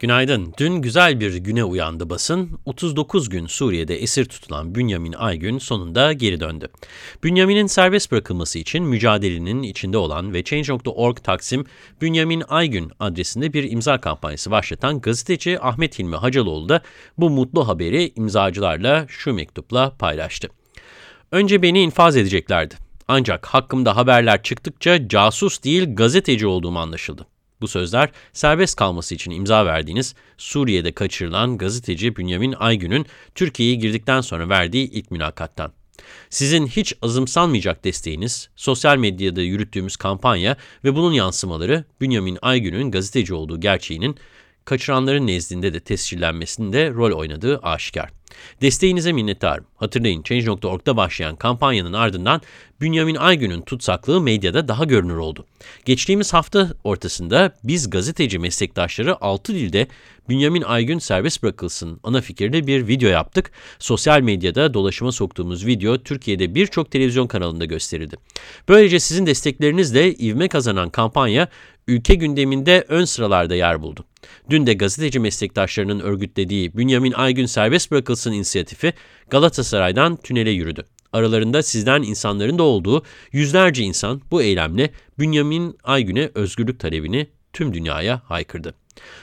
Günaydın. Dün güzel bir güne uyandı basın. 39 gün Suriye'de esir tutulan Bünyamin Aygün sonunda geri döndü. Bünyamin'in serbest bırakılması için mücadelenin içinde olan ve Change.org Taksim Bünyamin Aygün adresinde bir imza kampanyası başlatan gazeteci Ahmet Hilmi Hacaloğlu da bu mutlu haberi imzacılarla şu mektupla paylaştı. Önce beni infaz edeceklerdi. Ancak hakkımda haberler çıktıkça casus değil gazeteci olduğum anlaşıldı. Bu sözler serbest kalması için imza verdiğiniz Suriye'de kaçırılan gazeteci Bünyamin Aygün'ün Türkiye'ye girdikten sonra verdiği ilk mülakattan. Sizin hiç azımsanmayacak desteğiniz, sosyal medyada yürüttüğümüz kampanya ve bunun yansımaları Bünyamin Aygün'ün gazeteci olduğu gerçeğinin kaçıranların nezdinde de tescillenmesinde rol oynadığı aşikar. Desteğinize minnettarım. Hatırlayın Change.org'da başlayan kampanyanın ardından Bünyamin Aygün'ün tutsaklığı medyada daha görünür oldu. Geçtiğimiz hafta ortasında biz gazeteci meslektaşları 6 dilde Bünyamin Aygün serbest bırakılsın ana fikirde bir video yaptık. Sosyal medyada dolaşıma soktuğumuz video Türkiye'de birçok televizyon kanalında gösterildi. Böylece sizin desteklerinizle ivme kazanan kampanya ülke gündeminde ön sıralarda yer buldu. Dün de gazeteci meslektaşlarının örgütlediği Bünyamin Aygün serbest bırakılsın inisiyatifi Galatasaray'dan tünele yürüdü. Aralarında sizden insanların da olduğu yüzlerce insan bu eylemle Bünyamin Aygün'e özgürlük talebini tüm dünyaya haykırdı.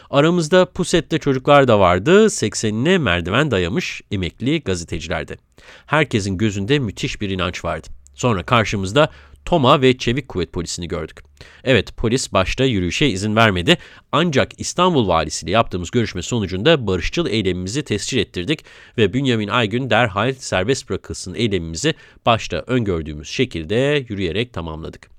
Aramızda Puset'te çocuklar da vardı, 80'ine merdiven dayamış emekli gazetecilerdi. Herkesin gözünde müthiş bir inanç vardı. Sonra karşımızda Toma ve Çevik Kuvvet Polisi'ni gördük. Evet polis başta yürüyüşe izin vermedi ancak İstanbul Valisiyle yaptığımız görüşme sonucunda barışçıl eylemimizi tescil ettirdik ve Bünyamin Aygün derhal serbest bırakılsın eylemimizi başta öngördüğümüz şekilde yürüyerek tamamladık.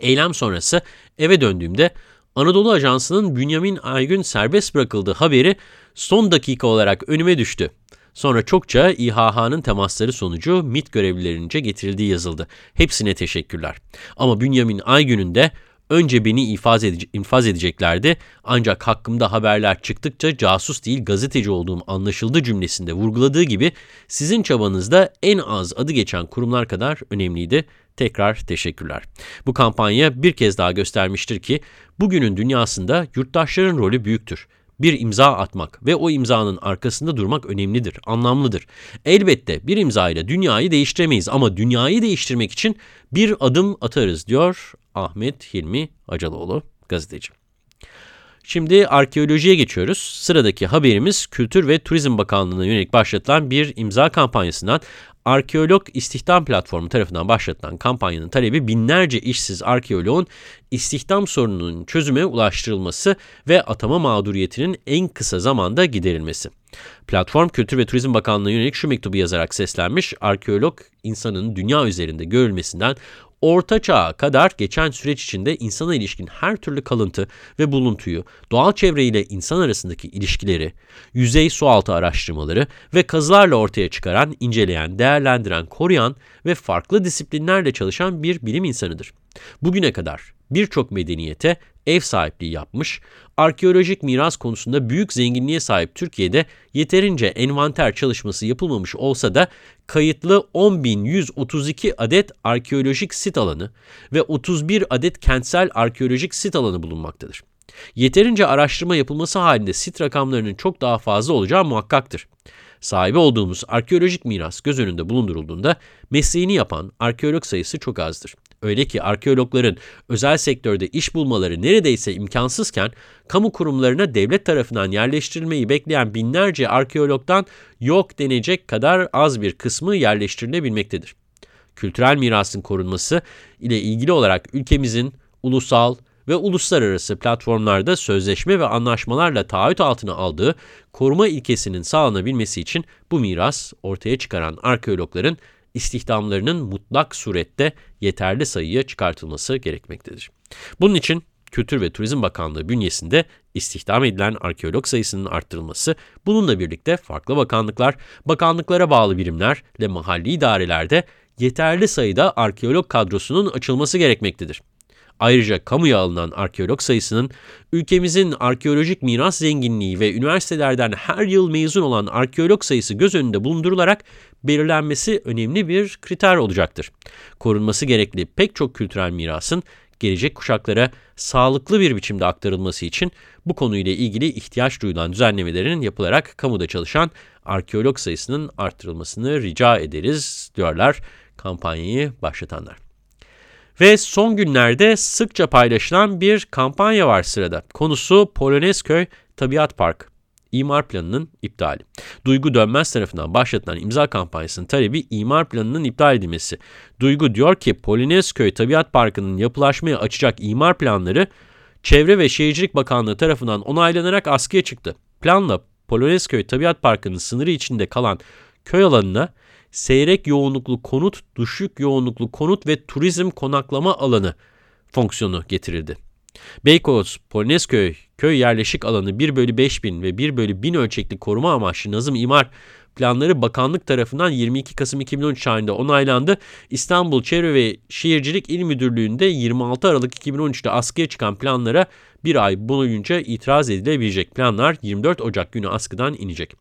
Eylem sonrası eve döndüğümde Anadolu Ajansı'nın Bünyamin Aygün serbest bırakıldığı haberi son dakika olarak önüme düştü. Sonra çokça İHH'nın temasları sonucu MIT görevlilerince getirildiği yazıldı. Hepsine teşekkürler. Ama Bünyamin Aygün'ün de önce beni infaz, edece infaz edeceklerdi ancak hakkımda haberler çıktıkça casus değil gazeteci olduğum anlaşıldı cümlesinde vurguladığı gibi sizin çabanızda en az adı geçen kurumlar kadar önemliydi. Tekrar teşekkürler. Bu kampanya bir kez daha göstermiştir ki bugünün dünyasında yurttaşların rolü büyüktür bir imza atmak ve o imzanın arkasında durmak önemlidir, anlamlıdır. Elbette bir imza ile dünyayı değiştiremeyiz ama dünyayı değiştirmek için bir adım atarız diyor Ahmet Hilmi Acaloğlu gazeteci. Şimdi arkeolojiye geçiyoruz. Sıradaki haberimiz Kültür ve Turizm Bakanlığı'na yönelik başlatılan bir imza kampanyasından Arkeolog İstihdam Platformu tarafından başlatılan kampanyanın talebi binlerce işsiz arkeoloğun istihdam sorununun çözüme ulaştırılması ve atama mağduriyetinin en kısa zamanda giderilmesi. Platform Kültür ve Turizm Bakanlığı'na yönelik şu mektubu yazarak seslenmiş, arkeolog insanın dünya üzerinde görülmesinden Orta Çağ'a kadar geçen süreç içinde insana ilişkin her türlü kalıntı ve buluntuyu, doğal çevreyle insan arasındaki ilişkileri, yüzey sualtı araştırmaları ve kazılarla ortaya çıkaran, inceleyen, değerlendiren, koruyan ve farklı disiplinlerle çalışan bir bilim insanıdır. Bugüne kadar birçok medeniyete ev sahipliği yapmış, arkeolojik miras konusunda büyük zenginliğe sahip Türkiye'de yeterince envanter çalışması yapılmamış olsa da kayıtlı 10.132 adet arkeolojik sit alanı ve 31 adet kentsel arkeolojik sit alanı bulunmaktadır. Yeterince araştırma yapılması halinde sit rakamlarının çok daha fazla olacağı muhakkaktır. Sahibi olduğumuz arkeolojik miras göz önünde bulundurulduğunda mesleğini yapan arkeolog sayısı çok azdır. Öyle ki arkeologların özel sektörde iş bulmaları neredeyse imkansızken kamu kurumlarına devlet tarafından yerleştirilmeyi bekleyen binlerce arkeologdan yok denecek kadar az bir kısmı yerleştirilebilmektedir. Kültürel mirasın korunması ile ilgili olarak ülkemizin ulusal ve uluslararası platformlarda sözleşme ve anlaşmalarla taahhüt altına aldığı koruma ilkesinin sağlanabilmesi için bu miras ortaya çıkaran arkeologların istihdamlarının mutlak surette yeterli sayıya çıkartılması gerekmektedir. Bunun için Kültür ve Turizm Bakanlığı bünyesinde istihdam edilen arkeolog sayısının arttırılması, bununla birlikte farklı bakanlıklar, bakanlıklara bağlı birimler ve mahalli idarelerde yeterli sayıda arkeolog kadrosunun açılması gerekmektedir. Ayrıca kamuya alınan arkeolog sayısının ülkemizin arkeolojik miras zenginliği ve üniversitelerden her yıl mezun olan arkeolog sayısı göz önünde bulundurularak belirlenmesi önemli bir kriter olacaktır. Korunması gerekli pek çok kültürel mirasın gelecek kuşaklara sağlıklı bir biçimde aktarılması için bu konuyla ilgili ihtiyaç duyulan düzenlemelerin yapılarak kamuda çalışan arkeolog sayısının arttırılmasını rica ederiz diyorlar kampanyayı başlatanlar. Ve son günlerde sıkça paylaşılan bir kampanya var sırada. Konusu Polonezköy Tabiat Park imar planının iptali. Duygu Dönmez tarafından başlatılan imza kampanyasının talebi imar planının iptal edilmesi. Duygu diyor ki Polonezköy Tabiat Parkı'nın yapılaşmaya açacak imar planları Çevre ve Şehircilik Bakanlığı tarafından onaylanarak askıya çıktı. Planla Polonezköy Tabiat Parkı'nın sınırı içinde kalan köy alanına seyrek yoğunluklu konut, düşük yoğunluklu konut ve turizm konaklama alanı fonksiyonu getirildi. Beykoz, Polonezköy köy yerleşik alanı 1 bölü 5000 ve 1 bölü 1000 ölçekli koruma amaçlı Nazım İmar planları bakanlık tarafından 22 Kasım 2013 tarihinde onaylandı. İstanbul Çevre ve Şehircilik İl Müdürlüğü'nde 26 Aralık 2013'te askıya çıkan planlara bir ay boyunca itiraz edilebilecek planlar 24 Ocak günü askıdan inecek.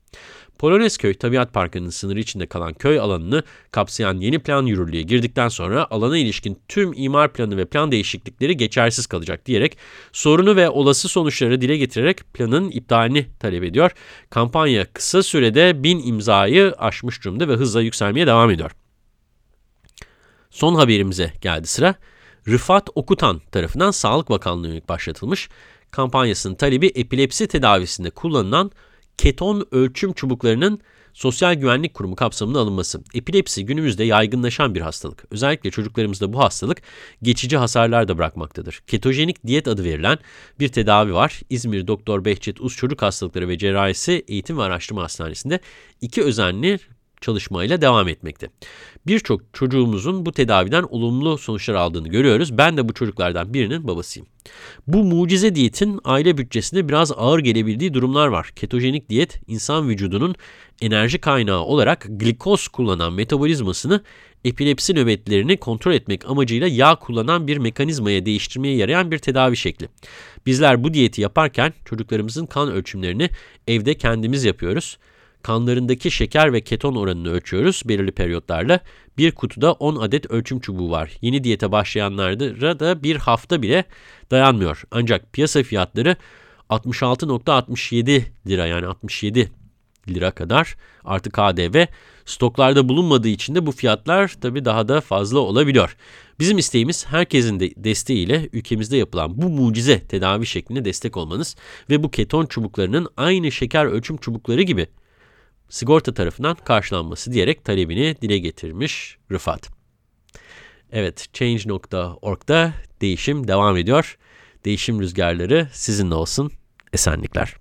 Polonezköy Tabiat Parkı'nın sınırı içinde kalan köy alanını kapsayan yeni plan yürürlüğe girdikten sonra alana ilişkin tüm imar planı ve plan değişiklikleri geçersiz kalacak diyerek sorunu ve olası sonuçları dile getirerek planın iptalini talep ediyor. Kampanya kısa sürede bin imzayı aşmış durumda ve hızla yükselmeye devam ediyor. Son haberimize geldi sıra. Rıfat Okutan tarafından Sağlık Bakanlığı başlatılmış kampanyasının talebi epilepsi tedavisinde kullanılan keton ölçüm çubuklarının Sosyal Güvenlik Kurumu kapsamına alınması. Epilepsi günümüzde yaygınlaşan bir hastalık. Özellikle çocuklarımızda bu hastalık geçici hasarlar da bırakmaktadır. Ketojenik diyet adı verilen bir tedavi var. İzmir Doktor Behçet Uz Çocuk Hastalıkları ve Cerrahisi Eğitim ve Araştırma Hastanesi'nde iki özenli çalışmayla devam etmekte. Birçok çocuğumuzun bu tedaviden olumlu sonuçlar aldığını görüyoruz. Ben de bu çocuklardan birinin babasıyım. Bu mucize diyetin aile bütçesinde biraz ağır gelebildiği durumlar var. Ketojenik diyet insan vücudunun enerji kaynağı olarak glikoz kullanan metabolizmasını epilepsi nöbetlerini kontrol etmek amacıyla yağ kullanan bir mekanizmaya değiştirmeye yarayan bir tedavi şekli. Bizler bu diyeti yaparken çocuklarımızın kan ölçümlerini evde kendimiz yapıyoruz kanlarındaki şeker ve keton oranını ölçüyoruz belirli periyotlarla. Bir kutuda 10 adet ölçüm çubuğu var. Yeni diyete başlayanlara da bir hafta bile dayanmıyor. Ancak piyasa fiyatları 66.67 lira yani 67 lira kadar artı KDV stoklarda bulunmadığı için de bu fiyatlar tabii daha da fazla olabiliyor. Bizim isteğimiz herkesin de desteğiyle ülkemizde yapılan bu mucize tedavi şekline destek olmanız ve bu keton çubuklarının aynı şeker ölçüm çubukları gibi sigorta tarafından karşılanması diyerek talebini dile getirmiş Rıfat. Evet, Change.org'da değişim devam ediyor. Değişim rüzgarları sizinle olsun. Esenlikler.